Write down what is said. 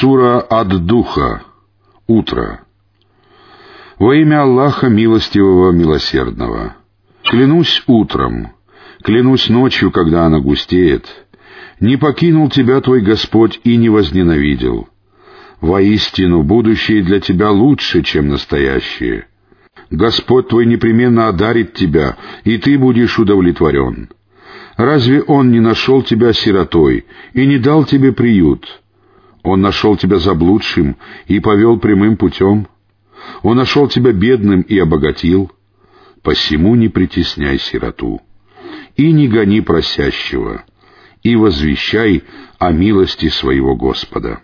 Сура от Духа. Утро. Во имя Аллаха Милостивого Милосердного. Клянусь утром, клянусь ночью, когда она густеет. Не покинул тебя твой Господь и не возненавидел. Воистину, будущее для тебя лучше, чем настоящее. Господь твой непременно одарит тебя, и ты будешь удовлетворен. Разве Он не нашел тебя сиротой и не дал тебе приют? Он нашел тебя заблудшим и повел прямым путем. Он нашел тебя бедным и обогатил. Посему не притесняй сироту. И не гони просящего, и возвещай о милости своего Господа.